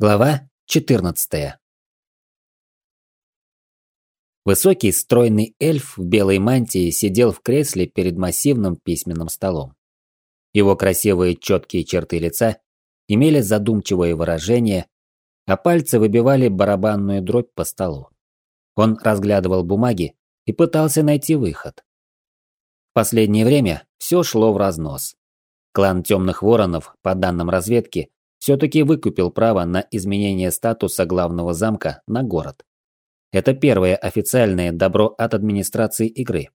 Глава 14. Высокий, стройный эльф в белой мантии сидел в кресле перед массивным письменным столом. Его красивые четкие черты лица имели задумчивое выражение, а пальцы выбивали барабанную дробь по столу. Он разглядывал бумаги и пытался найти выход. В последнее время все шло в разнос. Клан Темных Воронов, по данным разведки, все-таки выкупил право на изменение статуса главного замка на город. Это первое официальное добро от администрации игры.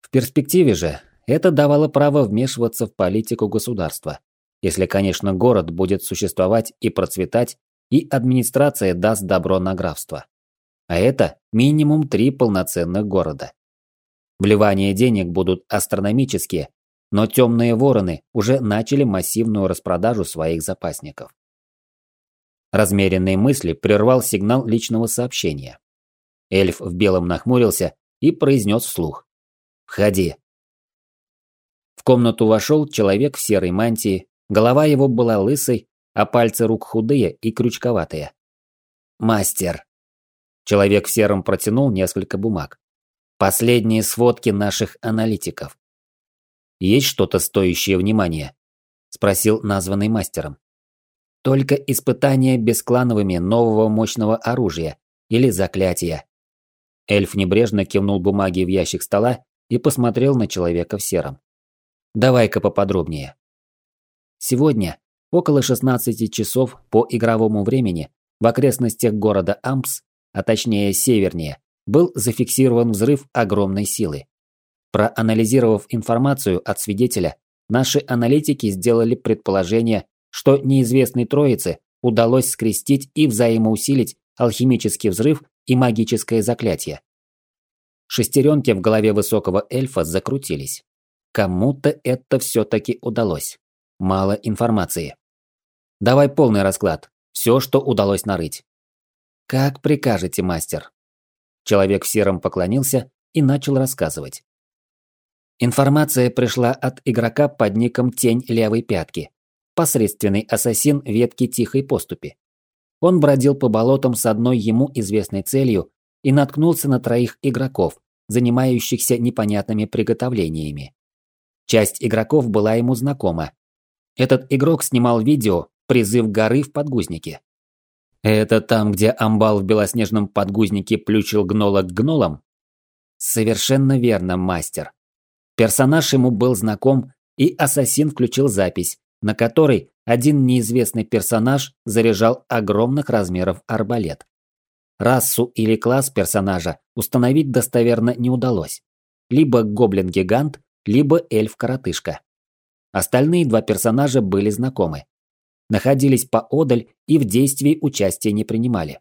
В перспективе же это давало право вмешиваться в политику государства, если, конечно, город будет существовать и процветать, и администрация даст добро на графство. А это минимум три полноценных города. Вливания денег будут астрономические, но темные вороны уже начали массивную распродажу своих запасников. Размеренные мысли прервал сигнал личного сообщения. Эльф в белом нахмурился и произнес вслух. «Входи». В комнату вошел человек в серой мантии, голова его была лысой, а пальцы рук худые и крючковатые. «Мастер». Человек в сером протянул несколько бумаг. «Последние сводки наших аналитиков. Есть что-то стоящее внимания?» – спросил названный мастером. «Только испытания бесклановыми нового мощного оружия или заклятия». Эльф небрежно кивнул бумаги в ящик стола и посмотрел на человека в сером. «Давай-ка поподробнее». Сегодня, около 16 часов по игровому времени, в окрестностях города Ампс, а точнее севернее, был зафиксирован взрыв огромной силы. Проанализировав информацию от свидетеля, наши аналитики сделали предположение, что неизвестной троице удалось скрестить и взаимоусилить алхимический взрыв и магическое заклятие. Шестеренки в голове высокого эльфа закрутились. Кому-то это все-таки удалось. Мало информации. Давай полный расклад. Все, что удалось нарыть. Как прикажете, мастер. Человек в сером поклонился и начал рассказывать. Информация пришла от игрока под ником Тень Левой Пятки, посредственный ассасин ветки Тихой Поступи. Он бродил по болотам с одной ему известной целью и наткнулся на троих игроков, занимающихся непонятными приготовлениями. Часть игроков была ему знакома. Этот игрок снимал видео «Призыв горы в подгузнике». Это там, где амбал в белоснежном подгузнике плючил гнола к гнолам? Совершенно верно, мастер. Персонаж ему был знаком, и ассасин включил запись, на которой один неизвестный персонаж заряжал огромных размеров арбалет. Расу или класс персонажа установить достоверно не удалось. Либо гоблин-гигант, либо эльф-коротышка. Остальные два персонажа были знакомы. Находились поодаль и в действии участия не принимали.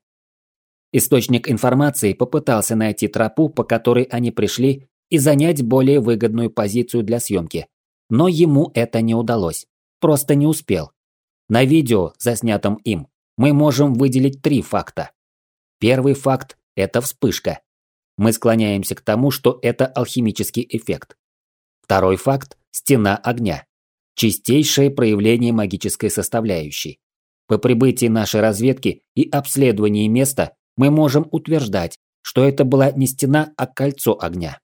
Источник информации попытался найти тропу, по которой они пришли, и занять более выгодную позицию для съемки. Но ему это не удалось. Просто не успел. На видео, заснятом им, мы можем выделить три факта. Первый факт – это вспышка. Мы склоняемся к тому, что это алхимический эффект. Второй факт – стена огня. Чистейшее проявление магической составляющей. По прибытии нашей разведки и обследовании места мы можем утверждать, что это была не стена, а кольцо огня.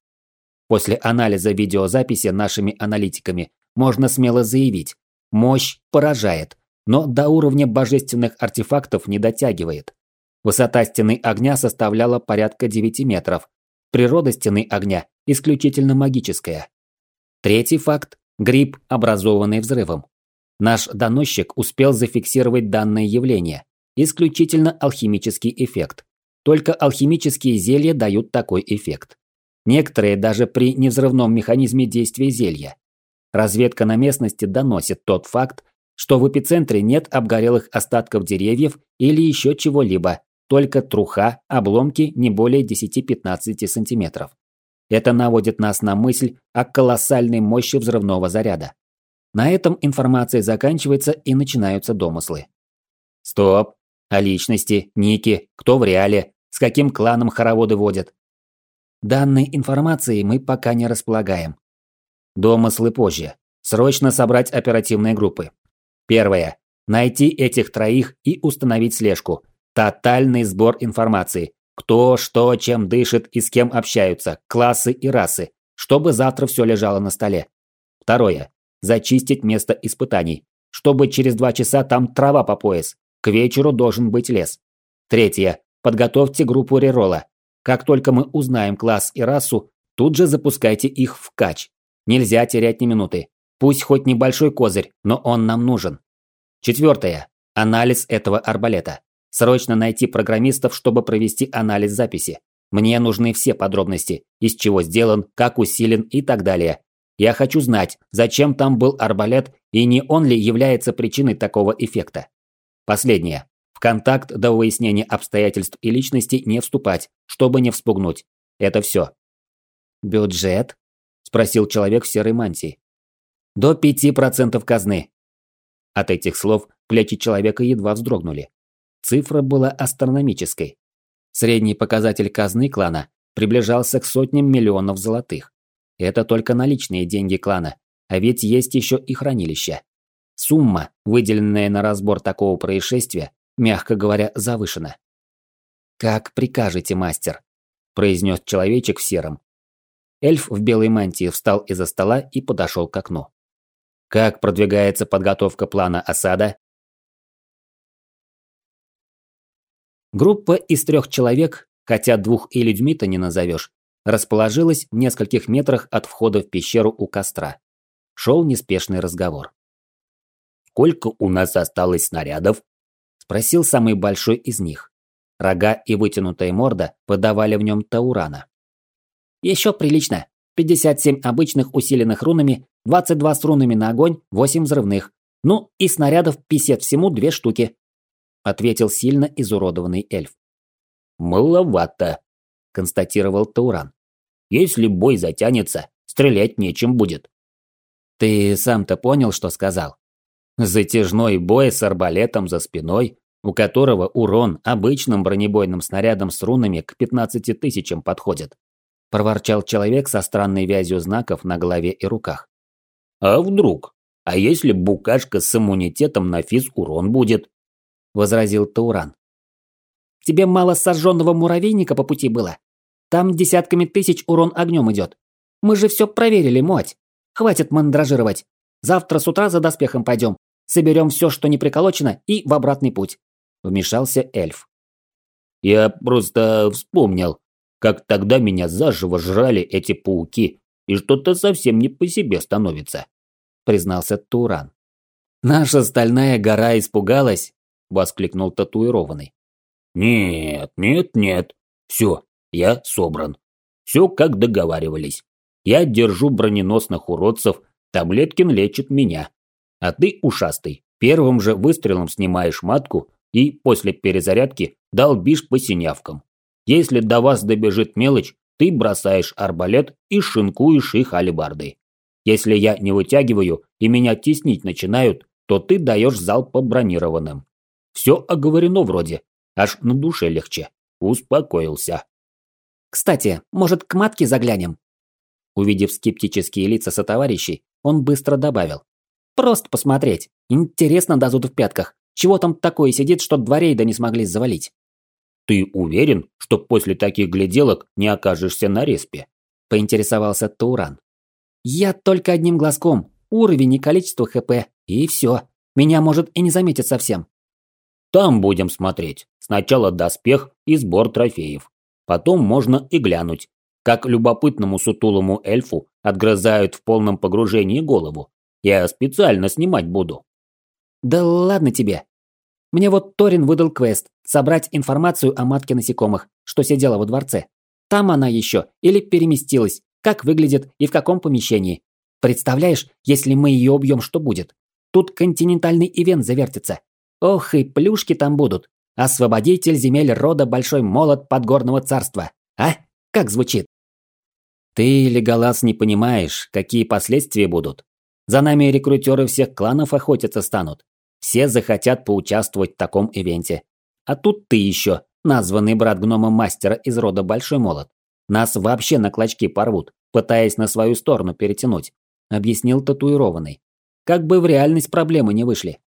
После анализа видеозаписи нашими аналитиками можно смело заявить, мощь поражает, но до уровня божественных артефактов не дотягивает. Высота стены огня составляла порядка 9 метров. Природа стены огня исключительно магическая. Третий факт – гриб, образованный взрывом. Наш доносчик успел зафиксировать данное явление. Исключительно алхимический эффект. Только алхимические зелья дают такой эффект. Некоторые даже при невзрывном механизме действия зелья. Разведка на местности доносит тот факт, что в эпицентре нет обгорелых остатков деревьев или еще чего-либо, только труха, обломки не более 10-15 сантиметров. Это наводит нас на мысль о колоссальной мощи взрывного заряда. На этом информация заканчивается и начинаются домыслы. Стоп. О личности, ники, кто в реале, с каким кланом хороводы водят. Данной информацией мы пока не располагаем. Домыслы позже. Срочно собрать оперативные группы. Первое. Найти этих троих и установить слежку. Тотальный сбор информации. Кто, что, чем дышит и с кем общаются, классы и расы, чтобы завтра все лежало на столе. Второе. Зачистить место испытаний, чтобы через два часа там трава по пояс. К вечеру должен быть лес. Третье. Подготовьте группу рерола. Как только мы узнаем класс и расу, тут же запускайте их в кач. Нельзя терять ни минуты. Пусть хоть небольшой козырь, но он нам нужен. Четвертое. Анализ этого арбалета. Срочно найти программистов, чтобы провести анализ записи. Мне нужны все подробности, из чего сделан, как усилен и так далее. Я хочу знать, зачем там был арбалет и не он ли является причиной такого эффекта. Последнее. В контакт до выяснения обстоятельств и личности не вступать, чтобы не вспугнуть. Это все. «Бюджет?» – спросил человек в серой мантии. «До пяти процентов казны». От этих слов плечи человека едва вздрогнули. Цифра была астрономической. Средний показатель казны клана приближался к сотням миллионов золотых. Это только наличные деньги клана, а ведь есть еще и хранилища. Сумма, выделенная на разбор такого происшествия, мягко говоря, завышена. «Как прикажете, мастер», – произнес человечек в сером. Эльф в белой мантии встал из-за стола и подошел к окну. «Как продвигается подготовка плана осада?» Группа из трех человек, хотя двух и людьми-то не назовешь, расположилась в нескольких метрах от входа в пещеру у костра. Шел неспешный разговор. «Сколько у нас осталось снарядов?» – спросил самый большой из них. Рога и вытянутая морда подавали в нем таурана. «Еще прилично. 57 обычных усиленных рунами, 22 с рунами на огонь, 8 взрывных. Ну и снарядов 50 всему две штуки ответил сильно изуродованный эльф. «Маловато», – констатировал Тауран. «Если бой затянется, стрелять нечем будет». «Ты сам-то понял, что сказал? Затяжной бой с арбалетом за спиной, у которого урон обычным бронебойным снарядом с рунами к 15 тысячам подходит», – проворчал человек со странной вязью знаков на голове и руках. «А вдруг? А если букашка с иммунитетом на физ урон будет?» возразил Тауран. Тебе мало сожженного муравейника по пути было? Там десятками тысяч урон огнем идет. Мы же все проверили, моть. Хватит мандражировать. Завтра с утра за доспехом пойдем. Соберем все, что не приколочено, и в обратный путь. Вмешался эльф. Я просто вспомнил, как тогда меня заживо жрали эти пауки, и что-то совсем не по себе становится, признался Туран. Наша стальная гора испугалась – воскликнул татуированный. «Нет, нет, нет. Все, я собран. Все как договаривались. Я держу броненосных уродцев, Таблеткин лечит меня. А ты, ушастый, первым же выстрелом снимаешь матку и после перезарядки долбишь по синявкам. Если до вас добежит мелочь, ты бросаешь арбалет и шинкуешь их алебардой. Если я не вытягиваю и меня теснить начинают, то ты даешь залп по бронированным. Все оговорено вроде. Аж на душе легче. Успокоился. Кстати, может, к матке заглянем? Увидев скептические лица сотоварищей, он быстро добавил. Просто посмотреть. Интересно дозут в пятках. Чего там такое сидит, что дворей да не смогли завалить? Ты уверен, что после таких гляделок не окажешься на респе? Поинтересовался Тауран. Я только одним глазком. Уровень и количество ХП. И все. Меня может и не заметить совсем. Там будем смотреть. Сначала доспех и сбор трофеев. Потом можно и глянуть, как любопытному сутулому эльфу отгрызают в полном погружении голову. Я специально снимать буду. Да ладно тебе. Мне вот Торин выдал квест – собрать информацию о матке насекомых, что сидела во дворце. Там она еще или переместилась, как выглядит и в каком помещении. Представляешь, если мы ее убьем, что будет? Тут континентальный ивент завертится. Ох, и плюшки там будут. Освободитель земель рода Большой Молот Подгорного Царства. А? Как звучит? Ты, Леголас, не понимаешь, какие последствия будут. За нами рекрутеры всех кланов охотиться станут. Все захотят поучаствовать в таком ивенте. А тут ты еще, названный брат гнома мастера из рода Большой Молот. Нас вообще на клочки порвут, пытаясь на свою сторону перетянуть, объяснил татуированный. Как бы в реальность проблемы не вышли.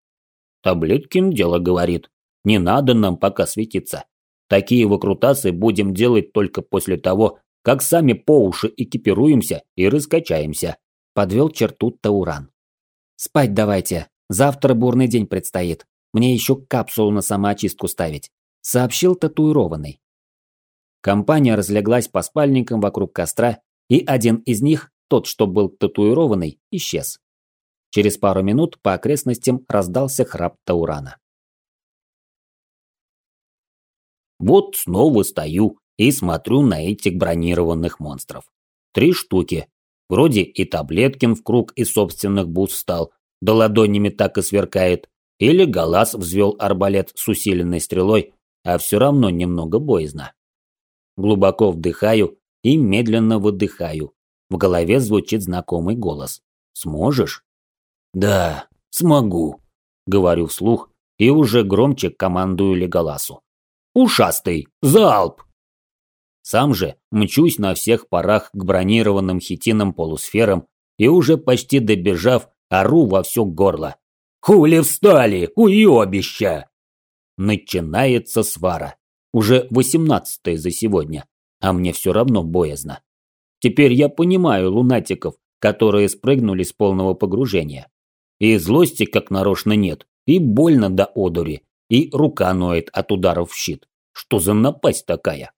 Таблеткин дело говорит. Не надо нам пока светиться. Такие выкрутасы будем делать только после того, как сами по уши экипируемся и раскачаемся. Подвел черту Тауран. Спать давайте. Завтра бурный день предстоит. Мне еще капсулу на самоочистку ставить. Сообщил татуированный. Компания разлеглась по спальникам вокруг костра, и один из них, тот, что был татуированный, исчез. Через пару минут по окрестностям раздался храп Таурана. Вот снова стою и смотрю на этих бронированных монстров. Три штуки. Вроде и Таблеткин в круг из собственных бус встал, да ладонями так и сверкает. Или Галас взвел арбалет с усиленной стрелой, а все равно немного боязно. Глубоко вдыхаю и медленно выдыхаю. В голове звучит знакомый голос. «Сможешь?» «Да, смогу», – говорю вслух и уже громче командую Леголасу. «Ушастый! Залп!» Сам же мчусь на всех парах к бронированным хитином полусферам и уже почти добежав, ору во все горло. «Хули встали, уебища!» Начинается свара. Уже восемнадцатая за сегодня, а мне все равно боязно. Теперь я понимаю лунатиков, которые спрыгнули с полного погружения. И злости как нарочно нет, и больно до одури, и рука ноет от ударов в щит. Что за напасть такая?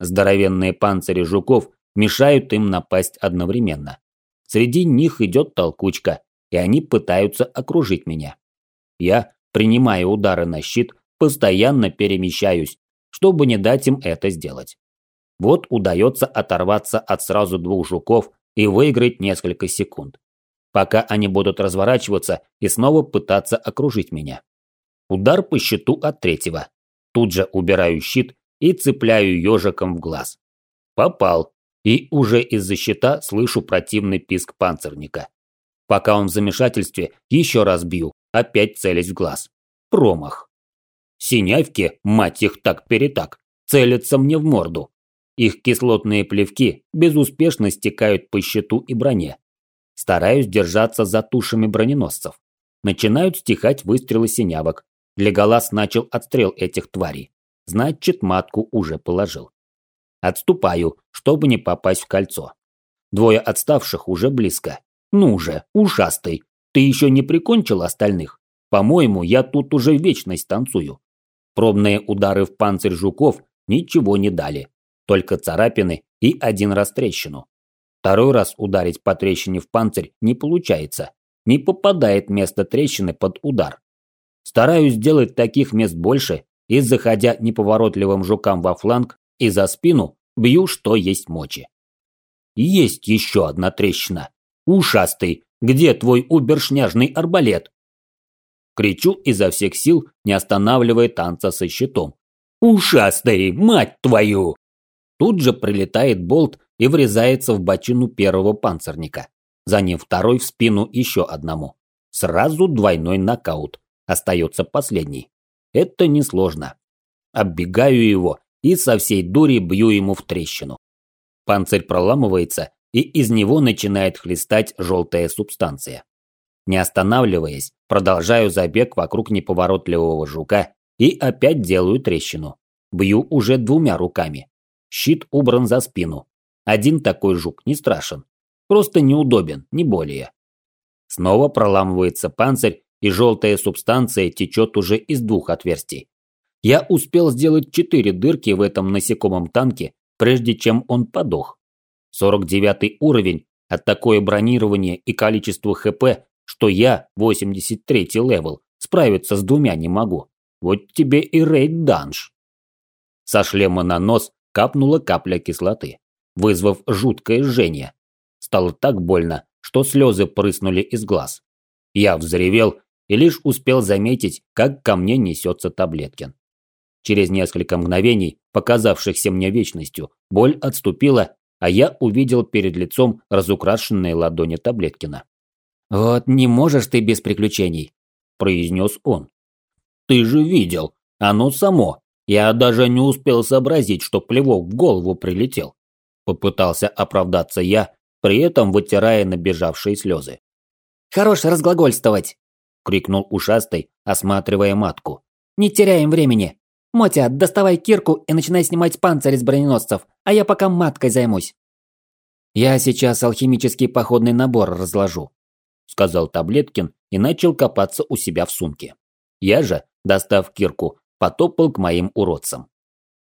Здоровенные панцири жуков мешают им напасть одновременно. Среди них идет толкучка, и они пытаются окружить меня. Я, принимая удары на щит, постоянно перемещаюсь, чтобы не дать им это сделать. Вот удается оторваться от сразу двух жуков и выиграть несколько секунд, пока они будут разворачиваться и снова пытаться окружить меня. Удар по щиту от третьего. Тут же убираю щит и цепляю ежиком в глаз. Попал. И уже из-за щита слышу противный писк панцирника. Пока он в замешательстве, еще раз бью, опять целясь в глаз. Промах. Синявки, мать их так-перетак, целятся мне в морду. Их кислотные плевки безуспешно стекают по щиту и броне. Стараюсь держаться за тушами броненосцев. Начинают стихать выстрелы синявок. Леголас начал отстрел этих тварей. Значит, матку уже положил. Отступаю, чтобы не попасть в кольцо. Двое отставших уже близко. Ну же, ушастый, ты еще не прикончил остальных? По-моему, я тут уже вечность танцую. Пробные удары в панцирь жуков ничего не дали. Только царапины и один раз трещину. Второй раз ударить по трещине в панцирь не получается. Не попадает место трещины под удар. Стараюсь сделать таких мест больше и, заходя неповоротливым жукам во фланг и за спину, бью, что есть мочи. Есть еще одна трещина. Ушастый, где твой убершняжный арбалет? Кричу изо всех сил, не останавливая танца со щитом. Ушастый, мать твою! Тут же прилетает болт и врезается в бочину первого панцирника. За ним второй в спину еще одному. Сразу двойной нокаут. Остается последний. Это несложно. Оббегаю его и со всей дури бью ему в трещину. Панцирь проламывается, и из него начинает хлестать желтая субстанция. Не останавливаясь, продолжаю забег вокруг неповоротливого жука и опять делаю трещину. Бью уже двумя руками. Щит убран за спину. Один такой жук не страшен. Просто неудобен, не более. Снова проламывается панцирь, и желтая субстанция течет уже из двух отверстий. Я успел сделать четыре дырки в этом насекомом танке, прежде чем он подох. 49 уровень, а такое бронирование и количество ХП, что я, 83 левел, справиться с двумя не могу. Вот тебе и рейд данж. Со шлема на нос капнула капля кислоты, вызвав жуткое жжение. Стало так больно, что слезы прыснули из глаз. Я взревел и лишь успел заметить, как ко мне несется Таблеткин. Через несколько мгновений, показавшихся мне вечностью, боль отступила, а я увидел перед лицом разукрашенные ладони Таблеткина. «Вот не можешь ты без приключений», – произнес он. «Ты же видел, оно само. Я даже не успел сообразить, что плевок в голову прилетел». Попытался оправдаться я, при этом вытирая набежавшие слезы. «Хорош разглагольствовать. – крикнул ушастый, осматривая матку. «Не теряем времени! Мотя, доставай кирку и начинай снимать панцирь из броненосцев, а я пока маткой займусь!» «Я сейчас алхимический походный набор разложу», – сказал Таблеткин и начал копаться у себя в сумке. Я же, достав кирку, потопал к моим уродцам.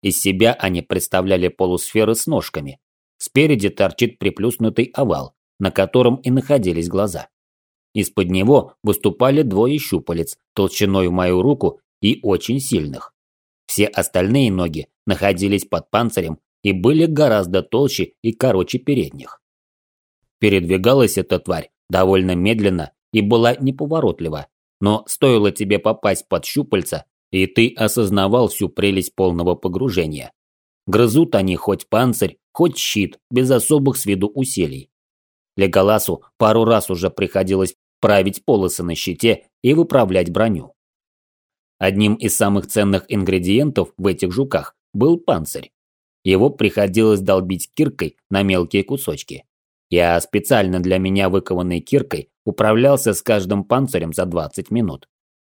Из себя они представляли полусферы с ножками. Спереди торчит приплюснутый овал, на котором и находились глаза. Из-под него выступали двое щупалец, толщиной в мою руку и очень сильных. Все остальные ноги находились под панцирем и были гораздо толще и короче передних. Передвигалась эта тварь довольно медленно и была неповоротлива, но стоило тебе попасть под щупальца, и ты осознавал всю прелесть полного погружения. Грызут они хоть панцирь, хоть щит, без особых с виду усилий. Леголасу пару раз уже приходилось править полосы на щите и выправлять броню. Одним из самых ценных ингредиентов в этих жуках был панцирь. Его приходилось долбить киркой на мелкие кусочки. Я специально для меня выкованной киркой управлялся с каждым панцирем за 20 минут.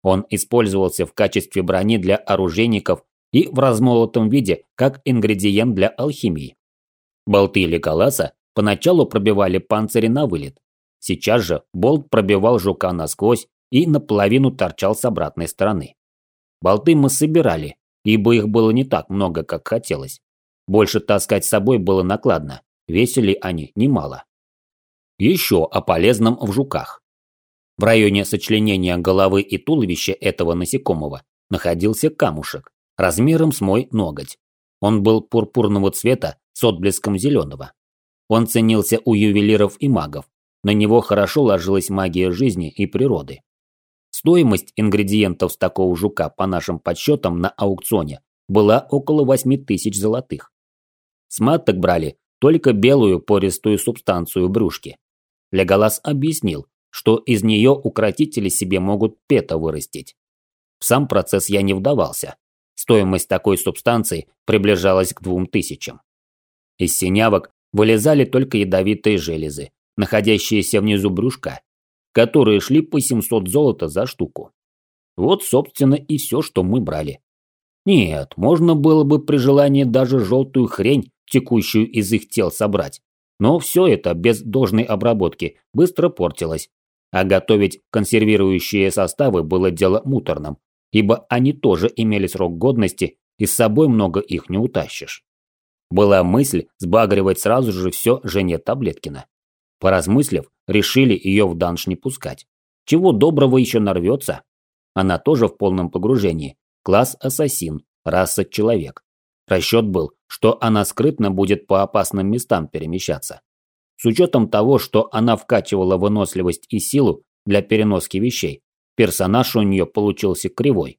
Он использовался в качестве брони для оружейников и в размолотом виде как ингредиент для алхимии. Болты Леголаса поначалу пробивали панцири на вылет. Сейчас же болт пробивал жука насквозь и наполовину торчал с обратной стороны. Болты мы собирали, ибо их было не так много, как хотелось. Больше таскать с собой было накладно, весили они немало. Еще о полезном в жуках. В районе сочленения головы и туловища этого насекомого находился камушек, размером с мой ноготь. Он был пурпурного цвета с отблеском зеленого. Он ценился у ювелиров и магов. На него хорошо ложилась магия жизни и природы. Стоимость ингредиентов с такого жука по нашим подсчетам на аукционе была около 8 тысяч золотых. С маток брали только белую пористую субстанцию брюшки. Леголас объяснил, что из нее укротители себе могут пета вырастить. В сам процесс я не вдавался. Стоимость такой субстанции приближалась к двум тысячам. Из синявок вылезали только ядовитые железы, находящиеся внизу брюшка, которые шли по 700 золота за штуку. Вот, собственно, и все, что мы брали. Нет, можно было бы при желании даже желтую хрень, текущую из их тел, собрать. Но все это без должной обработки быстро портилось. А готовить консервирующие составы было дело муторным, ибо они тоже имели срок годности, и с собой много их не утащишь. Была мысль сбагривать сразу же все жене Таблеткина. Поразмыслив, решили ее в данж не пускать. Чего доброго еще нарвется? Она тоже в полном погружении. Класс ассасин, раса человек. Расчет был, что она скрытно будет по опасным местам перемещаться. С учетом того, что она вкачивала выносливость и силу для переноски вещей, персонаж у нее получился кривой.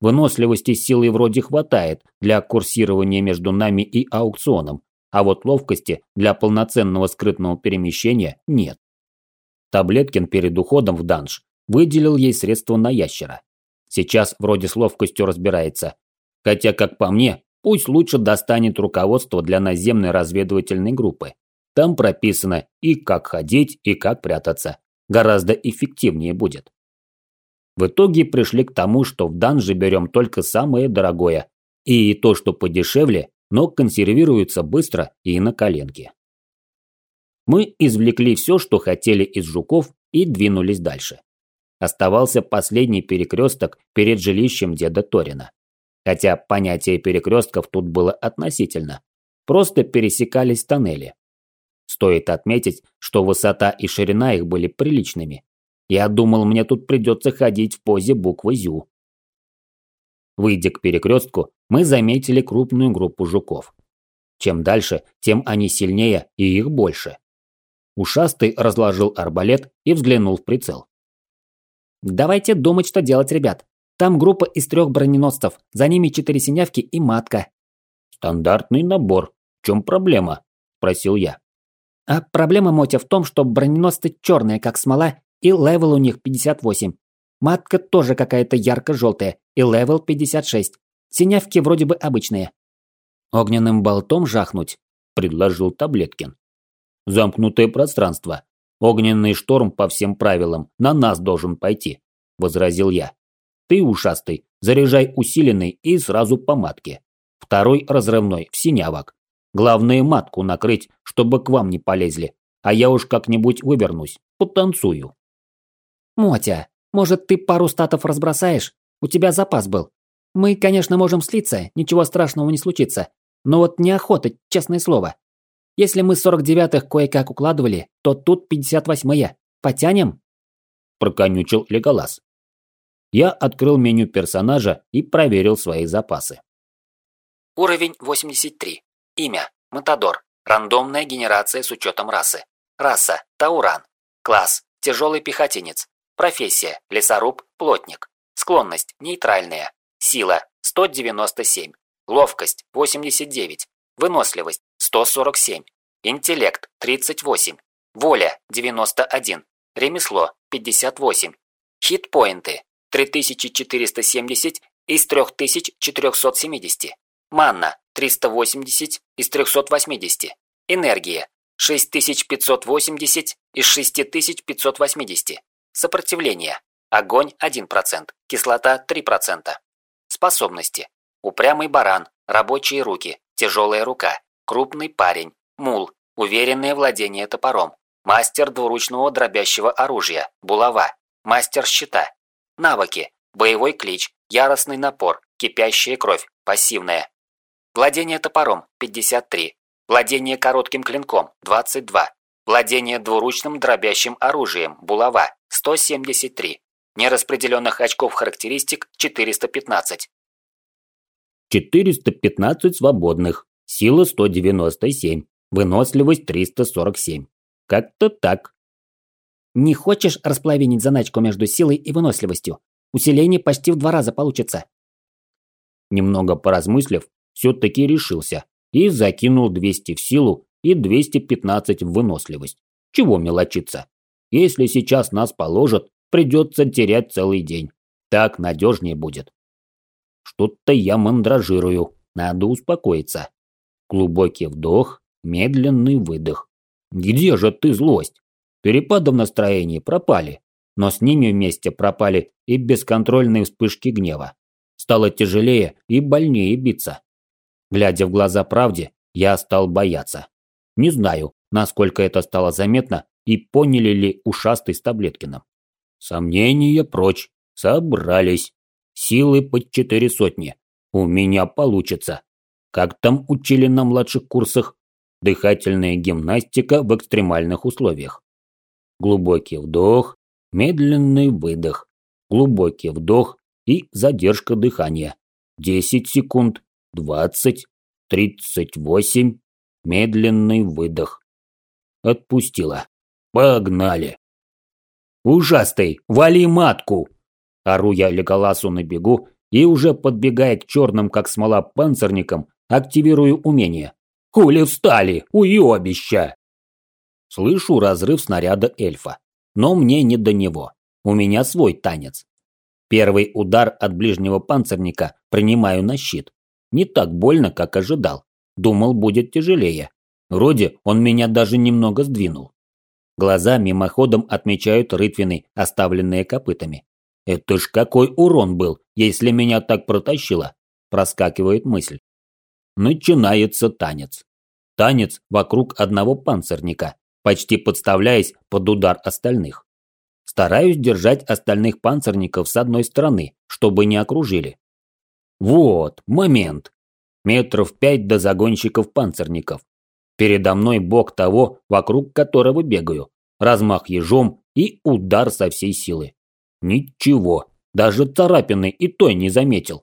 Выносливости силы вроде хватает для курсирования между нами и аукционом, а вот ловкости для полноценного скрытного перемещения нет. Таблеткин перед уходом в данж выделил ей средства на ящера. Сейчас вроде с ловкостью разбирается. Хотя, как по мне, пусть лучше достанет руководство для наземной разведывательной группы. Там прописано и как ходить, и как прятаться. Гораздо эффективнее будет. В итоге пришли к тому, что в данже берем только самое дорогое, и то, что подешевле, но консервируется быстро и на коленке. Мы извлекли все, что хотели из жуков, и двинулись дальше. Оставался последний перекресток перед жилищем деда Торина. Хотя понятие перекрестков тут было относительно. Просто пересекались тоннели. Стоит отметить, что высота и ширина их были приличными, я думал, мне тут придется ходить в позе буквы «Зю». Выйдя к перекрестку, мы заметили крупную группу жуков. Чем дальше, тем они сильнее и их больше. Ушастый разложил арбалет и взглянул в прицел. «Давайте думать, что делать, ребят. Там группа из трех броненосцев, за ними четыре синявки и матка». «Стандартный набор. В чем проблема?» – спросил я. «А проблема, Мотя, в том, что броненосцы черные, как смола, и левел у них 58. Матка тоже какая-то ярко-желтая, и левел 56. Синявки вроде бы обычные. Огненным болтом жахнуть, предложил Таблеткин. Замкнутое пространство. Огненный шторм по всем правилам на нас должен пойти. возразил я. Ты, ушастый, заряжай усиленный и сразу по матке. Второй разрывной в синявок. Главное матку накрыть, чтобы к вам не полезли. А я уж как-нибудь вывернусь, потанцую. Мотя, может ты пару статов разбросаешь? У тебя запас был. Мы, конечно, можем слиться, ничего страшного не случится. Но вот неохота, честное слово. Если мы 49-х кое-как укладывали, то тут 58-е. Потянем? Проконючил Леголас. Я открыл меню персонажа и проверил свои запасы. Уровень 83. Имя – Матадор. Рандомная генерация с учетом расы. Раса – Тауран. Класс – тяжелый пехотинец. Профессия – лесоруб, плотник. Склонность – нейтральная. Сила – 197. Ловкость – 89. Выносливость – 147. Интеллект – 38. Воля – 91. Ремесло – 58. Хитпоинты – 3470 из 3470. Манна – 380 из 380. Энергия – 6580 из 6580. Сопротивление. Огонь 1%, кислота 3%. Способности. Упрямый баран, рабочие руки, тяжелая рука, крупный парень, мул, уверенное владение топором, мастер двуручного дробящего оружия, булава, мастер щита. Навыки. Боевой клич, яростный напор, кипящая кровь, пассивная. Владение топором 53. Владение коротким клинком 22. Владение двуручным дробящим оружием, булава 173. Нераспределенных очков характеристик 415. 415 свободных. Сила 197. Выносливость 347. Как-то так. Не хочешь расплавить заначку между силой и выносливостью? Усиление почти в два раза получится. Немного поразмыслив, все-таки решился и закинул 200 в силу и 215 в выносливость. Чего мелочиться? Если сейчас нас положат, придется терять целый день. Так надежнее будет. Что-то я мандражирую, надо успокоиться. Глубокий вдох, медленный выдох. Где же ты, злость? Перепады в настроении пропали, но с ними вместе пропали и бесконтрольные вспышки гнева. Стало тяжелее и больнее биться. Глядя в глаза правде, я стал бояться. Не знаю, насколько это стало заметно и поняли ли ушастый с Таблеткиным. Сомнения прочь. Собрались. Силы под четыре сотни. У меня получится. Как там учили на младших курсах? Дыхательная гимнастика в экстремальных условиях. Глубокий вдох, медленный выдох. Глубокий вдох и задержка дыхания. 10 секунд, 20, 38, медленный выдох. Отпустила. Погнали. «Ужастый, вали матку!» Ору я Леголасу на бегу и уже подбегая к черным, как смола, панцирникам, активирую умение. «Хули встали, уебища!» Слышу разрыв снаряда эльфа. Но мне не до него. У меня свой танец. Первый удар от ближнего панцирника принимаю на щит. Не так больно, как ожидал. Думал, будет тяжелее. Вроде он меня даже немного сдвинул. Глаза мимоходом отмечают рытвины, оставленные копытами. Это ж какой урон был, если меня так протащило, проскакивает мысль. Начинается танец. Танец вокруг одного панцирника, почти подставляясь под удар остальных. Стараюсь держать остальных панцирников с одной стороны, чтобы не окружили. Вот, момент. Метров пять до загонщиков панцирников. Передо мной бок того, вокруг которого бегаю. Размах ежом и удар со всей силы. Ничего, даже царапины и той не заметил.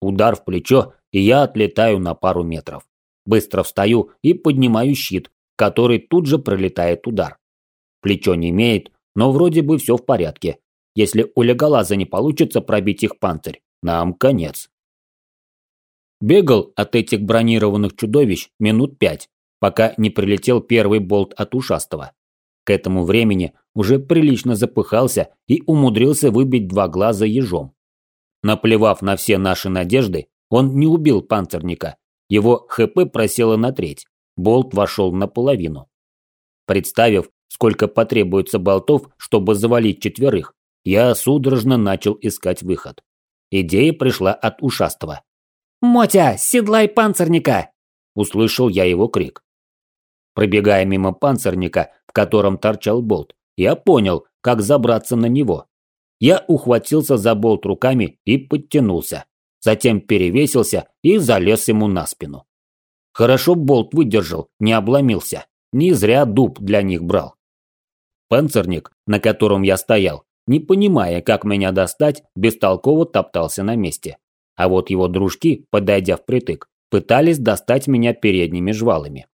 Удар в плечо, и я отлетаю на пару метров. Быстро встаю и поднимаю щит, который тут же пролетает удар. Плечо не имеет, но вроде бы все в порядке. Если у Леголаза не получится пробить их панцирь, нам конец. Бегал от этих бронированных чудовищ минут пять, пока не прилетел первый болт от ушастого. К этому времени уже прилично запыхался и умудрился выбить два глаза ежом. Наплевав на все наши надежды, он не убил панцирника. Его ХП просело на треть. Болт вошел наполовину. Представив, сколько потребуется болтов, чтобы завалить четверых, Я судорожно начал искать выход. Идея пришла от ушастого. «Мотя, седлай панцирника!» Услышал я его крик. Пробегая мимо панцирника, в котором торчал болт, я понял, как забраться на него. Я ухватился за болт руками и подтянулся. Затем перевесился и залез ему на спину. Хорошо болт выдержал, не обломился. Не зря дуб для них брал. Панцирник, на котором я стоял, не понимая, как меня достать, бестолково топтался на месте. А вот его дружки, подойдя впритык, пытались достать меня передними жвалами.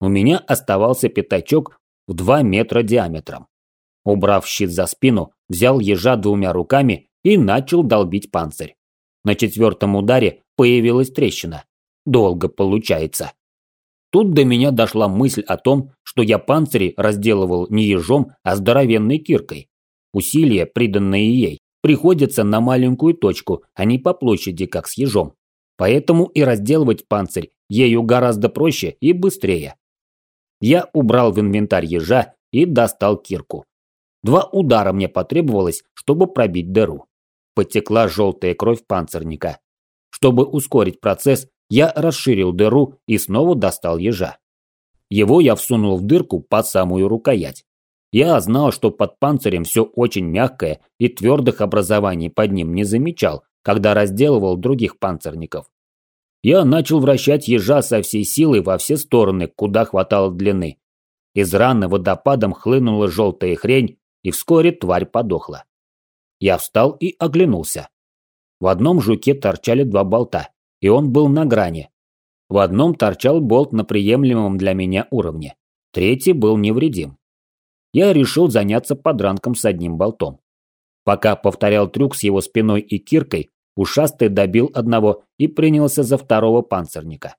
У меня оставался пятачок в 2 метра диаметром. Убрав щит за спину, взял ежа двумя руками и начал долбить панцирь. На четвертом ударе появилась трещина. Долго получается. Тут до меня дошла мысль о том, что я панцири разделывал не ежом, а здоровенной киркой. Усилия, приданные ей, приходятся на маленькую точку, а не по площади, как с ежом. Поэтому и разделывать панцирь ею гораздо проще и быстрее. Я убрал в инвентарь ежа и достал кирку. Два удара мне потребовалось, чтобы пробить дыру. Потекла желтая кровь панцирника. Чтобы ускорить процесс, я расширил дыру и снова достал ежа. Его я всунул в дырку под самую рукоять. Я знал, что под панцирем все очень мягкое и твердых образований под ним не замечал, когда разделывал других панцирников. Я начал вращать ежа со всей силы во все стороны, куда хватало длины. Из раны водопадом хлынула желтая хрень, и вскоре тварь подохла. Я встал и оглянулся. В одном жуке торчали два болта, и он был на грани. В одном торчал болт на приемлемом для меня уровне. Третий был невредим. Я решил заняться подранком с одним болтом. Пока повторял трюк с его спиной и киркой, ушастый добил одного и принялся за второго панцирника.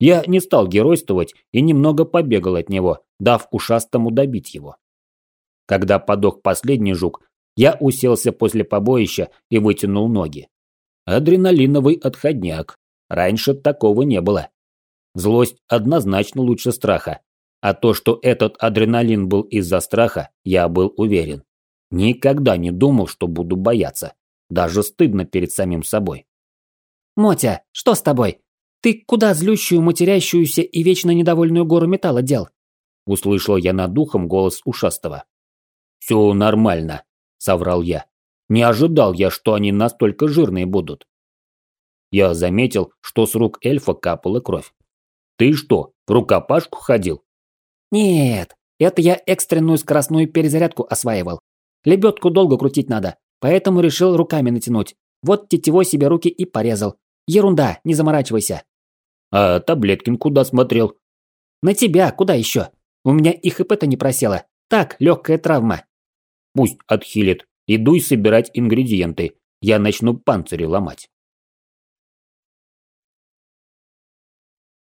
Я не стал геройствовать и немного побегал от него, дав ушастому добить его. Когда подох последний жук, я уселся после побоища и вытянул ноги. Адреналиновый отходняк. Раньше такого не было. Злость однозначно лучше страха. А то, что этот адреналин был из-за страха, я был уверен. Никогда не думал, что буду бояться. Даже стыдно перед самим собой. «Мотя, что с тобой? Ты куда злющую, матерящуюся и вечно недовольную гору металла дел?» Услышал я над духом голос ушастого. «Все нормально», – соврал я. «Не ожидал я, что они настолько жирные будут». Я заметил, что с рук эльфа капала кровь. «Ты что, в рукопашку ходил?» «Нет, это я экстренную скоростную перезарядку осваивал. Лебедку долго крутить надо, поэтому решил руками натянуть. Вот тетевой себе руки и порезал. Ерунда, не заморачивайся». «А Таблеткин куда смотрел?» «На тебя, куда еще? У меня и хп-то не просело. Так, легкая травма. Пусть отхилит. Идуй собирать ингредиенты. Я начну панцири ломать.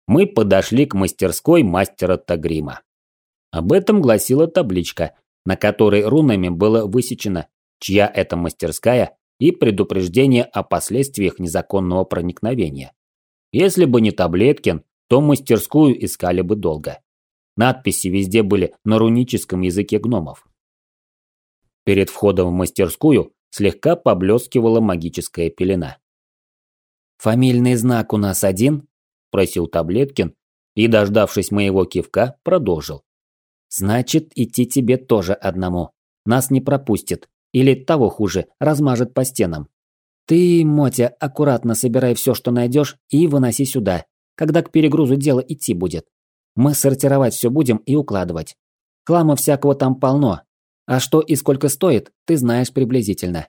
Мы подошли к мастерской мастера Тагрима. Об этом гласила табличка, на которой рунами было высечено, чья это мастерская и предупреждение о последствиях незаконного проникновения. Если бы не Таблеткин, то мастерскую искали бы долго. Надписи везде были на руническом языке гномов. Перед входом в мастерскую слегка поблескивала магическая пелена. «Фамильный знак у нас один?» – просил Таблеткин и, дождавшись моего кивка, продолжил. «Значит, идти тебе тоже одному. Нас не пропустит. Или, того хуже, размажет по стенам. Ты, Мотя, аккуратно собирай все, что найдешь, и выноси сюда, когда к перегрузу дело идти будет. Мы сортировать все будем и укладывать. Хлама всякого там полно, а что и сколько стоит, ты знаешь приблизительно.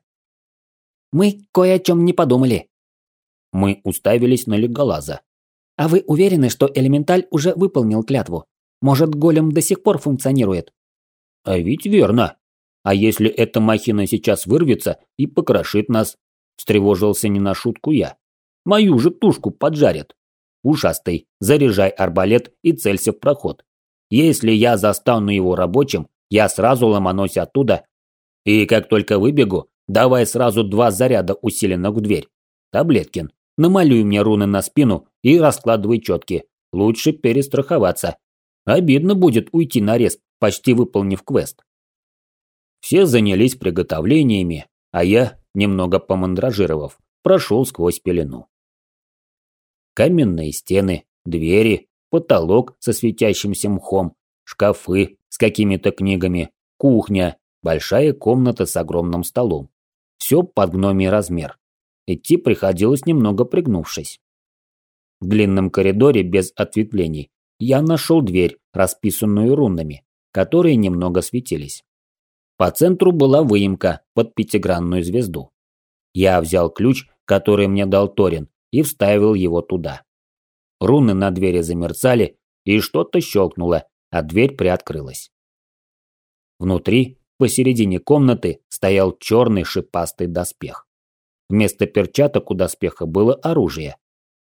Мы кое о чем не подумали. Мы уставились на Леголаза. А вы уверены, что Элементаль уже выполнил клятву? Может, голем до сих пор функционирует? А ведь верно. А если эта махина сейчас вырвется и покрошит нас? Встревожился не на шутку я. Мою же тушку поджарят. Ушастый, заряжай арбалет и целься в проход. Если я застану его рабочим, я сразу ломанусь оттуда, и как только выбегу, давай сразу два заряда усиленных в дверь. Таблеткин, намалюй мне руны на спину и раскладывай четки. Лучше перестраховаться. Обидно будет уйти на рез, почти выполнив квест. Все занялись приготовлениями, а я, немного помандражировав, прошел сквозь пелену. Каменные стены, двери, потолок со светящимся мхом, шкафы с какими-то книгами, кухня, большая комната с огромным столом. Все под гномий размер. Идти приходилось немного пригнувшись. В длинном коридоре без ответвлений я нашел дверь, расписанную рунами, которые немного светились. По центру была выемка под пятигранную звезду. Я взял ключ, который мне дал Торин, и вставил его туда. Руны на двери замерцали, и что-то щелкнуло, а дверь приоткрылась. Внутри, посередине комнаты, стоял черный шипастый доспех. Вместо перчаток у доспеха было оружие.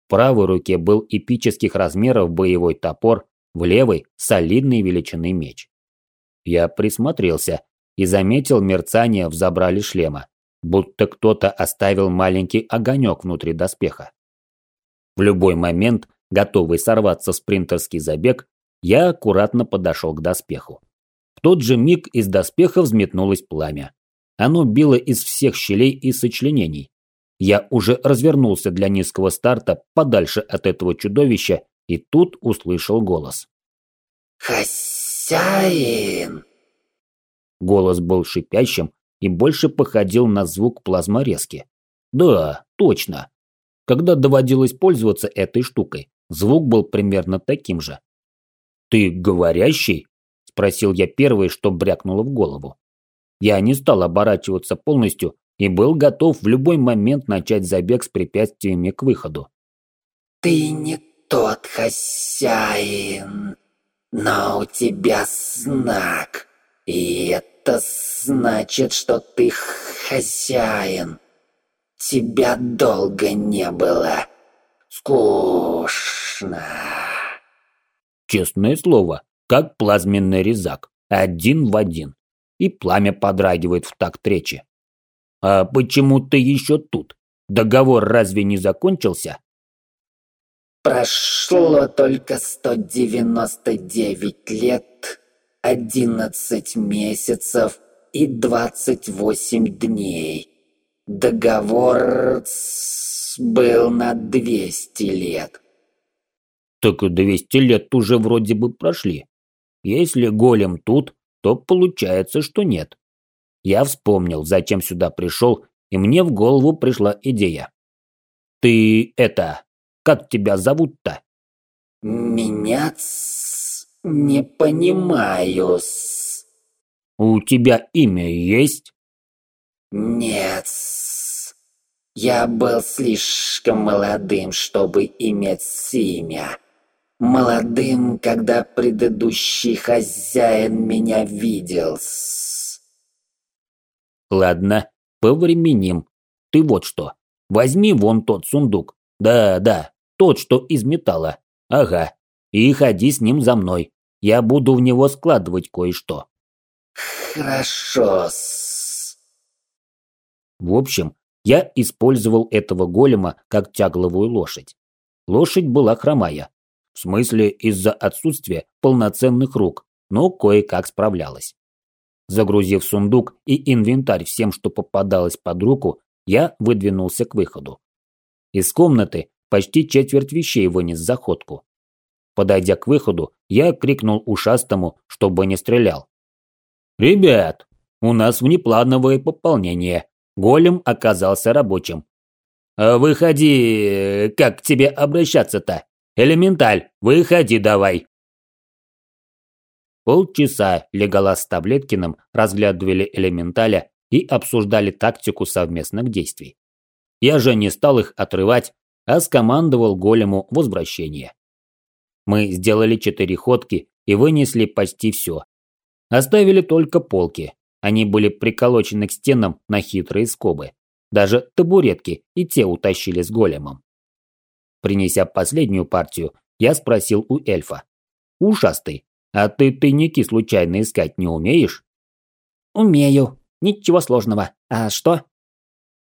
В правой руке был эпических размеров боевой топор, в левой – солидной величины меч. Я присмотрелся и заметил мерцание в забрале шлема, будто кто-то оставил маленький огонек внутри доспеха. В любой момент, готовый сорваться в спринтерский забег, я аккуратно подошел к доспеху. В тот же миг из доспеха взметнулось пламя. Оно било из всех щелей и сочленений. Я уже развернулся для низкого старта подальше от этого чудовища и тут услышал голос. «Хозяин!» Голос был шипящим и больше походил на звук плазморезки. Да, точно. Когда доводилось пользоваться этой штукой, звук был примерно таким же. «Ты говорящий?» – спросил я первое, что брякнуло в голову. Я не стал оборачиваться полностью и был готов в любой момент начать забег с препятствиями к выходу. «Ты не тот хозяин, но у тебя знак, и это значит, что ты хозяин. Тебя долго не было. Скучно». Честное слово, как плазменный резак, один в один. И пламя подрагивает в такт речи. «А почему ты еще тут? Договор разве не закончился?» Прошло только 199 лет, 11 месяцев и 28 дней. Договор был на 200 лет. Так 200 лет уже вроде бы прошли. Если голем тут, то получается, что нет. Я вспомнил, зачем сюда пришел, и мне в голову пришла идея. Ты это, как тебя зовут-то? Меня не понимаю. -с. У тебя имя есть? Нет. Я был слишком молодым, чтобы иметь имя. Молодым, когда предыдущий хозяин меня видел. -с. Ладно, повременим. Ты вот что. Возьми вон тот сундук. Да, да, тот, что из металла. Ага. И ходи с ним за мной. Я буду в него складывать кое-что. Хорошо. -с. В общем, я использовал этого голема как тягловую лошадь. Лошадь была хромая. В смысле, из-за отсутствия полноценных рук, но кое-как справлялась. Загрузив сундук и инвентарь всем, что попадалось под руку, я выдвинулся к выходу. Из комнаты почти четверть вещей вынес за ходку. Подойдя к выходу, я крикнул ушастому, чтобы не стрелял. «Ребят, у нас внеплановое пополнение. Голем оказался рабочим. «Выходи, как к тебе обращаться-то? Элементаль, выходи давай!» Полчаса Леголас с Таблеткиным разглядывали элементаля и обсуждали тактику совместных действий. Я же не стал их отрывать, а скомандовал голему возвращение. Мы сделали четыре ходки и вынесли почти все. Оставили только полки. Они были приколочены к стенам на хитрые скобы. Даже табуретки и те утащили с големом. Принеся последнюю партию, я спросил у эльфа. «Ушастый, а ты тайники случайно искать не умеешь?» «Умею. Ничего сложного. А что?»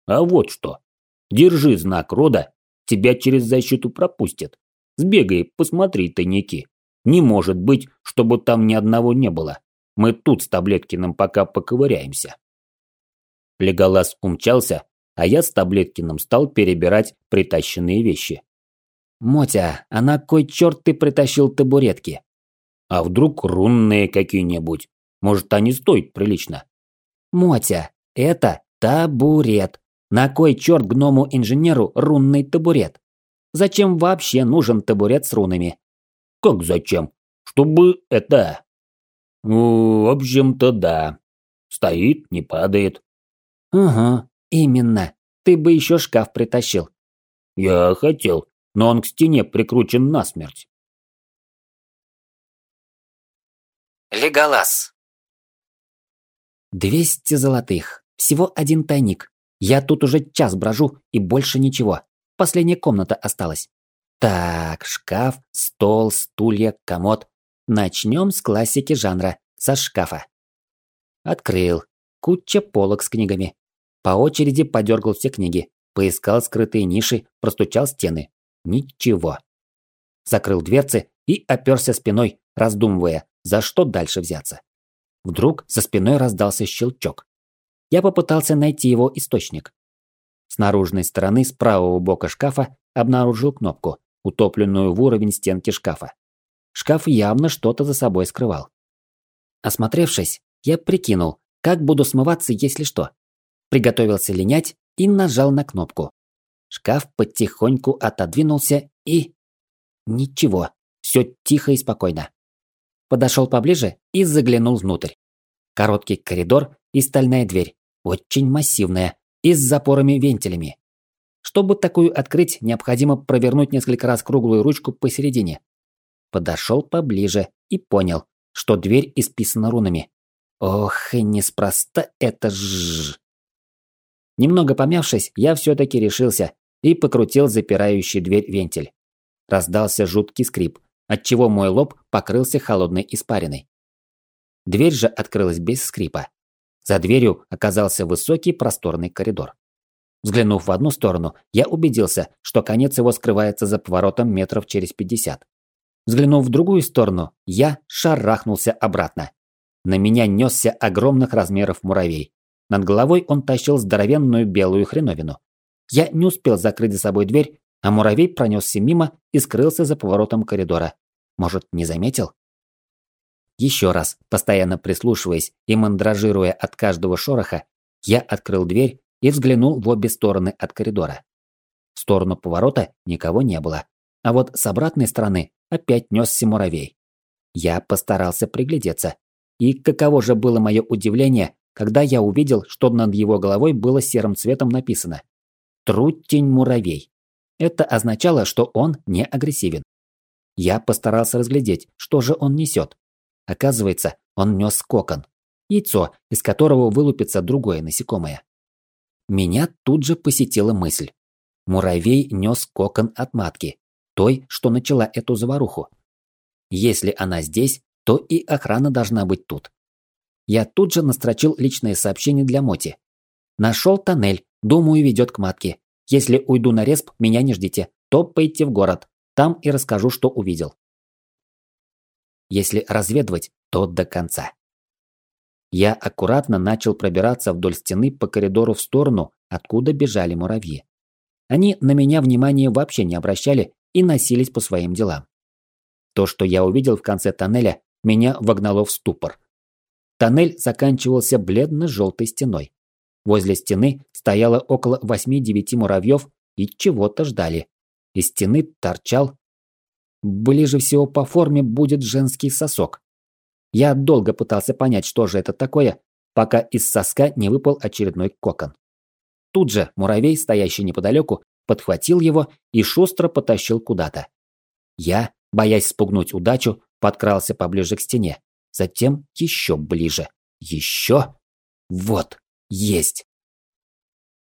«А вот что. Держи знак рода тебя через защиту пропустят. Сбегай, посмотри тайники. Не может быть, чтобы там ни одного не было. Мы тут с Таблеткиным пока поковыряемся. Леголас умчался, а я с Таблеткиным стал перебирать притащенные вещи. «Мотя, а на кой черт ты притащил табуретки?» «А вдруг рунные какие-нибудь? Может, они стоят прилично?» «Мотя, это табурет. На кой черт гному-инженеру рунный табурет? Зачем вообще нужен табурет с рунами?» «Как зачем? Чтобы это...» «Ну, в общем-то, да. Стоит, не падает». «Угу, именно. Ты бы еще шкаф притащил». «Я хотел, но он к стене прикручен насмерть». Леголас. Двести золотых. Всего один тайник. Я тут уже час брожу и больше ничего. Последняя комната осталась. Так, шкаф, стол, стулья, комод. Начнем с классики жанра, со шкафа. Открыл. Куча полок с книгами. По очереди подергал все книги. Поискал скрытые ниши, простучал стены. Ничего. Закрыл дверцы и оперся спиной, раздумывая, за что дальше взяться. Вдруг за спиной раздался щелчок. Я попытался найти его источник. С наружной стороны с правого бока шкафа обнаружил кнопку, утопленную в уровень стенки шкафа. Шкаф явно что-то за собой скрывал. Осмотревшись, я прикинул, как буду смываться, если что. Приготовился линять и нажал на кнопку. Шкаф потихоньку отодвинулся и... Ничего, все тихо и спокойно подошел поближе и заглянул внутрь. Короткий коридор и стальная дверь, очень массивная, и с запорами-вентилями. Чтобы такую открыть, необходимо провернуть несколько раз круглую ручку посередине. Подошел поближе и понял, что дверь исписана рунами. Ох, и неспроста это ж. Немного помявшись, я все-таки решился и покрутил запирающий дверь вентиль. Раздался жуткий скрип, отчего мой лоб покрылся холодной испариной. Дверь же открылась без скрипа. За дверью оказался высокий просторный коридор. Взглянув в одну сторону, я убедился, что конец его скрывается за поворотом метров через пятьдесят. Взглянув в другую сторону, я шарахнулся обратно. На меня несся огромных размеров муравей. Над головой он тащил здоровенную белую хреновину. Я не успел закрыть за собой дверь, а муравей пронесся мимо и скрылся за поворотом коридора. Может, не заметил? Еще раз, постоянно прислушиваясь и мандражируя от каждого шороха, я открыл дверь и взглянул в обе стороны от коридора. В сторону поворота никого не было, а вот с обратной стороны опять несся муравей. Я постарался приглядеться. И каково же было мое удивление, когда я увидел, что над его головой было серым цветом написано «Трутень-муравей». Это означало, что он не агрессивен. Я постарался разглядеть, что же он несет. Оказывается, он нес кокон. Яйцо, из которого вылупится другое насекомое. Меня тут же посетила мысль. Муравей нес кокон от матки, той, что начала эту заваруху. Если она здесь, то и охрана должна быть тут. Я тут же настрочил личное сообщение для Моти. Нашел тоннель, думаю, ведет к матке. Если уйду на респ, меня не ждите. Топайте в город. Там и расскажу, что увидел. Если разведывать, то до конца. Я аккуратно начал пробираться вдоль стены по коридору в сторону, откуда бежали муравьи. Они на меня внимания вообще не обращали и носились по своим делам. То, что я увидел в конце тоннеля, меня вогнало в ступор. Тоннель заканчивался бледно-желтой стеной. Возле стены стояло около 8-9 муравьев и чего-то ждали. Из стены торчал... Ближе всего по форме будет женский сосок. Я долго пытался понять, что же это такое, пока из соска не выпал очередной кокон. Тут же муравей, стоящий неподалеку, подхватил его и шустро потащил куда-то. Я, боясь спугнуть удачу, подкрался поближе к стене. Затем еще ближе. Еще. Вот. Есть.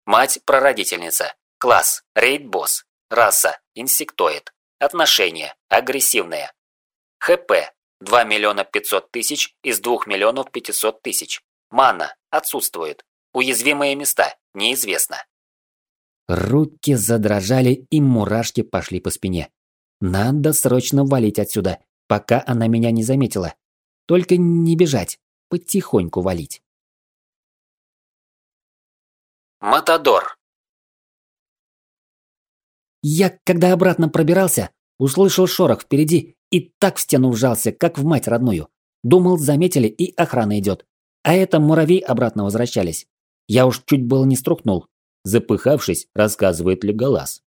Мать-прародительница. Класс. Рейд-босс. Раса. Инсектоид. Отношение. Агрессивное. ХП. 2 миллиона 500 тысяч из 2 миллионов 500 тысяч. Мана. Отсутствует. Уязвимые места. Неизвестно. Руки задрожали и мурашки пошли по спине. Надо срочно валить отсюда, пока она меня не заметила. Только не бежать. потихоньку валить. Матадор. Я, когда обратно пробирался, услышал шорох впереди и так в стену вжался, как в мать родную. Думал, заметили и охрана идет. А это муравьи обратно возвращались. Я уж чуть было не струхнул. Запыхавшись, рассказывает Леголас.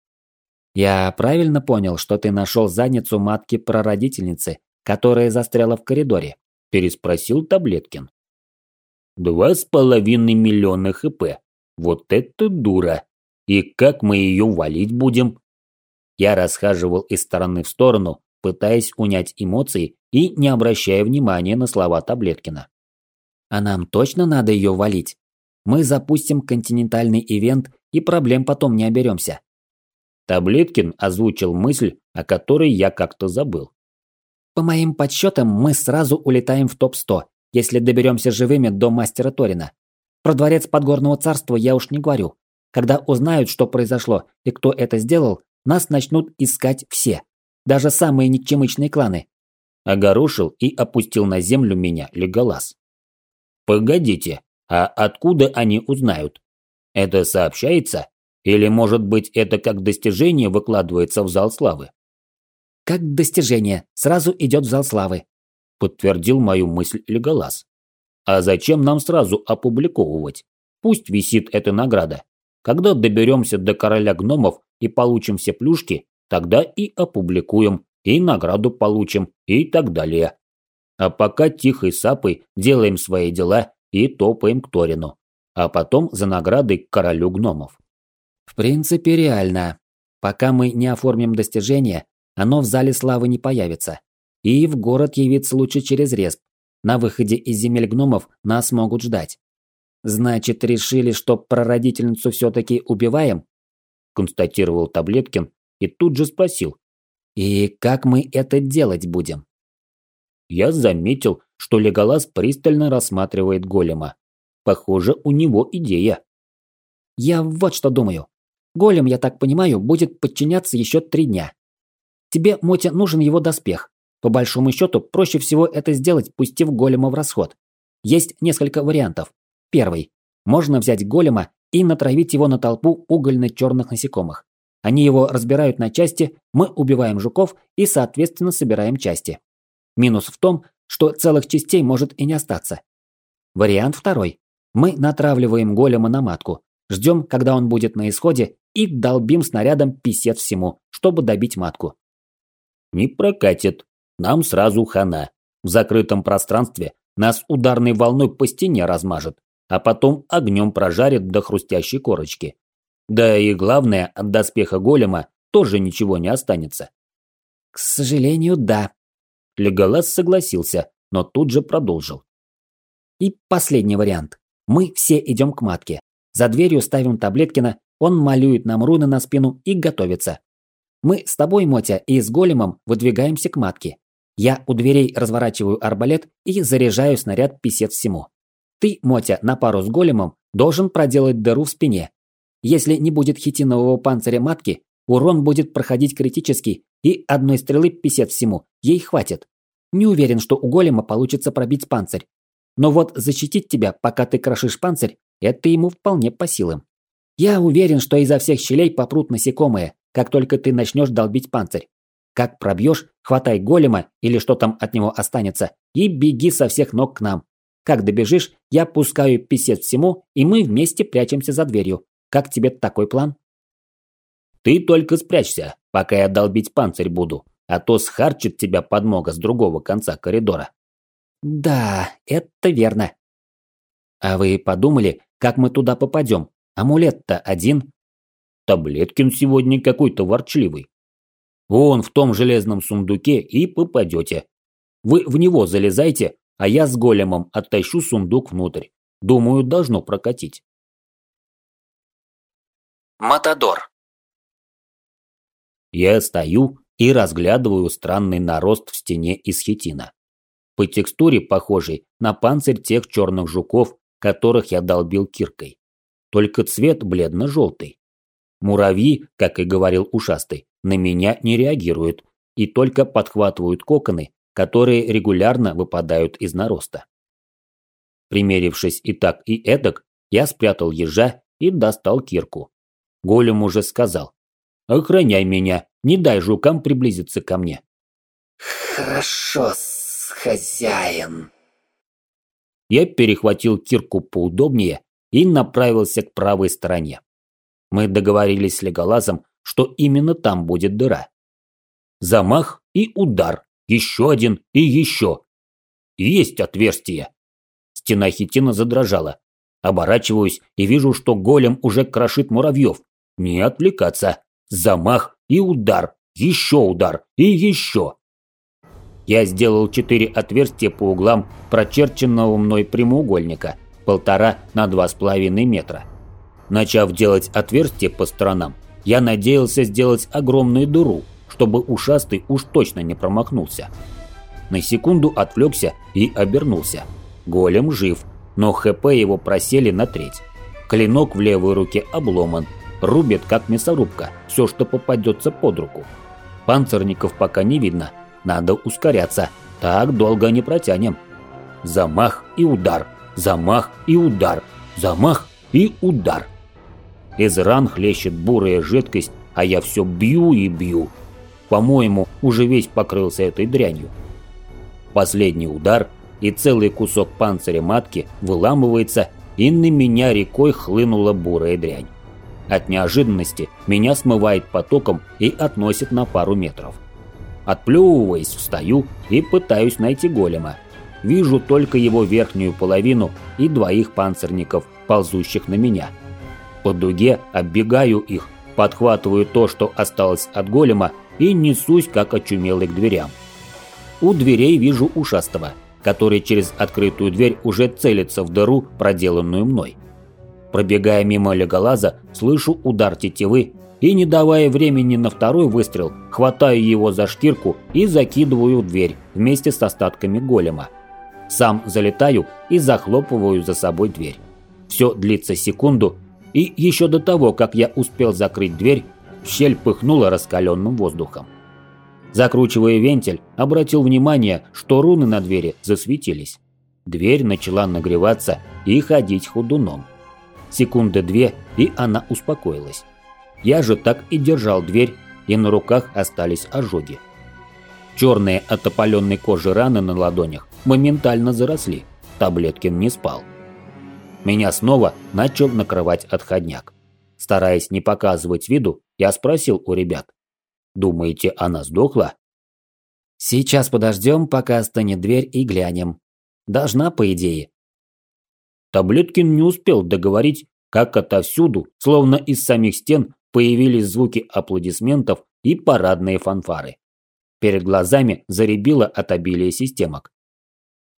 Я правильно понял, что ты нашел задницу матки прародительницы, которая застряла в коридоре? Переспросил Таблеткин. Два с половиной миллиона хп. Вот это дура. И как мы ее валить будем? Я расхаживал из стороны в сторону, пытаясь унять эмоции и не обращая внимания на слова Таблеткина. А нам точно надо ее валить? Мы запустим континентальный ивент и проблем потом не оберемся. Таблеткин озвучил мысль, о которой я как-то забыл. По моим подсчетам, мы сразу улетаем в топ-100, если доберемся живыми до мастера Торина. Про дворец Подгорного царства я уж не говорю. Когда узнают, что произошло и кто это сделал, нас начнут искать все. Даже самые никчемычные кланы. Огорошил и опустил на землю меня Леголас. Погодите, а откуда они узнают? Это сообщается? Или, может быть, это как достижение выкладывается в зал славы? Как достижение, сразу идет в зал славы. Подтвердил мою мысль Леголас. А зачем нам сразу опубликовывать? Пусть висит эта награда. Когда доберемся до короля гномов и получим все плюшки, тогда и опубликуем, и награду получим, и так далее. А пока тихой сапой делаем свои дела и топаем к Торину. А потом за наградой к королю гномов. В принципе, реально. Пока мы не оформим достижение, оно в зале славы не появится. И в город явиться лучше через респ. На выходе из земель гномов нас могут ждать. Значит, решили, что прародительницу все-таки убиваем? Констатировал Таблеткин и тут же спросил. И как мы это делать будем? Я заметил, что Леголас пристально рассматривает голема. Похоже, у него идея. Я вот что думаю. Голем, я так понимаю, будет подчиняться еще три дня. Тебе, Мотя, нужен его доспех. По большому счету, проще всего это сделать, пустив голема в расход. Есть несколько вариантов. Первый. Можно взять голема и натравить его на толпу угольно-черных насекомых. Они его разбирают на части, мы убиваем жуков и, соответственно, собираем части. Минус в том, что целых частей может и не остаться. Вариант второй. Мы натравливаем голема на матку, ждем, когда он будет на исходе, и долбим снарядом писец всему, чтобы добить матку. Не прокатит. Нам сразу хана. В закрытом пространстве нас ударной волной по стене размажет а потом огнем прожарит до хрустящей корочки. Да и главное, от доспеха голема тоже ничего не останется. К сожалению, да. Леголас согласился, но тут же продолжил. И последний вариант. Мы все идем к матке. За дверью ставим Таблеткина, он малюет нам руны на спину и готовится. Мы с тобой, Мотя, и с големом выдвигаемся к матке. Я у дверей разворачиваю арбалет и заряжаю снаряд писец всему. Ты, Мотя, на пару с големом должен проделать дыру в спине. Если не будет хитинового панциря матки, урон будет проходить критически, и одной стрелы писет всему, ей хватит. Не уверен, что у голема получится пробить панцирь. Но вот защитить тебя, пока ты крошишь панцирь, это ему вполне по силам. Я уверен, что изо всех щелей попрут насекомые, как только ты начнешь долбить панцирь. Как пробьешь, хватай голема или что там от него останется и беги со всех ног к нам. Как добежишь, я пускаю писец всему, и мы вместе прячемся за дверью. Как тебе такой план? Ты только спрячься, пока я долбить панцирь буду, а то схарчит тебя подмога с другого конца коридора. Да, это верно. А вы подумали, как мы туда попадем? Амулет-то один. Таблеткин сегодня какой-то ворчливый. Вон в том железном сундуке и попадете. Вы в него залезайте, а я с големом оттащу сундук внутрь. Думаю, должно прокатить. Матадор. Я стою и разглядываю странный нарост в стене из хитина. По текстуре похожий на панцирь тех черных жуков, которых я долбил киркой. Только цвет бледно-желтый. Муравьи, как и говорил ушастый, на меня не реагируют и только подхватывают коконы которые регулярно выпадают из нароста. Примерившись и так, и эдак, я спрятал ежа и достал кирку. Голем уже сказал. «Охраняй меня, не дай жукам приблизиться ко мне». «Хорошо, хозяин». Я перехватил кирку поудобнее и направился к правой стороне. Мы договорились с Леголазом, что именно там будет дыра. Замах и удар, еще один и еще. Есть отверстие. Стена хитина задрожала. Оборачиваюсь и вижу, что голем уже крошит муравьев. Не отвлекаться. Замах и удар, еще удар и еще. Я сделал четыре отверстия по углам прочерченного мной прямоугольника, полтора на два с половиной метра. Начав делать отверстия по сторонам, я надеялся сделать огромную дыру, чтобы ушастый уж точно не промахнулся. На секунду отвлекся и обернулся. Голем жив, но ХП его просели на треть. Клинок в левой руке обломан, рубит как мясорубка, все, что попадется под руку. Панцирников пока не видно, надо ускоряться, так долго не протянем. Замах и удар, замах и удар, замах и удар. Из ран хлещет бурая жидкость, а я все бью и бью. По-моему, уже весь покрылся этой дрянью. Последний удар, и целый кусок панциря матки выламывается, и на меня рекой хлынула бурая дрянь. От неожиданности меня смывает потоком и относит на пару метров. Отплевываясь, встаю и пытаюсь найти голема. Вижу только его верхнюю половину и двоих панцирников, ползущих на меня. По дуге оббегаю их, подхватываю то, что осталось от голема, и несусь, как очумелый к дверям. У дверей вижу ушастого, который через открытую дверь уже целится в дыру, проделанную мной. Пробегая мимо леголаза, слышу удар тетивы и, не давая времени на второй выстрел, хватаю его за шкирку и закидываю в дверь вместе с остатками голема. Сам залетаю и захлопываю за собой дверь. Все длится секунду, и еще до того, как я успел закрыть дверь, щель пыхнула раскаленным воздухом. Закручивая вентиль, обратил внимание, что руны на двери засветились. Дверь начала нагреваться и ходить ходуном. Секунды две, и она успокоилась. Я же так и держал дверь, и на руках остались ожоги. Черные от опаленной кожи раны на ладонях моментально заросли. Таблеткин не спал. Меня снова начал накрывать отходняк. Стараясь не показывать виду, я спросил у ребят. «Думаете, она сдохла?» «Сейчас подождем, пока остынет дверь и глянем. Должна, по идее». Таблеткин не успел договорить, как отовсюду, словно из самих стен, появились звуки аплодисментов и парадные фанфары. Перед глазами заребило от обилия системок.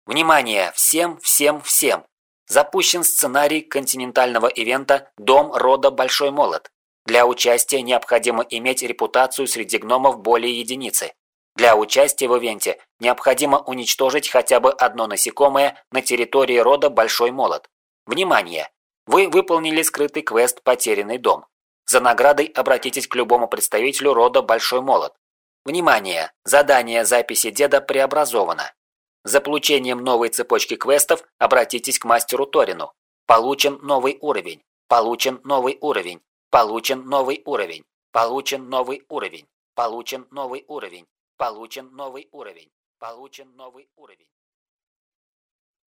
Внимание! Всем, всем, всем! Запущен сценарий континентального ивента «Дом рода Большой Молот». Для участия необходимо иметь репутацию среди гномов более единицы. Для участия в ивенте необходимо уничтожить хотя бы одно насекомое на территории рода Большой Молот. Внимание! Вы выполнили скрытый квест «Потерянный дом». За наградой обратитесь к любому представителю рода Большой Молот. Внимание! Задание записи деда преобразовано. За получением новой цепочки квестов обратитесь к мастеру Торину. Получен новый уровень. Получен новый уровень. Получен новый уровень. Получен новый уровень. Получен новый уровень. Получен новый уровень. Получен новый уровень.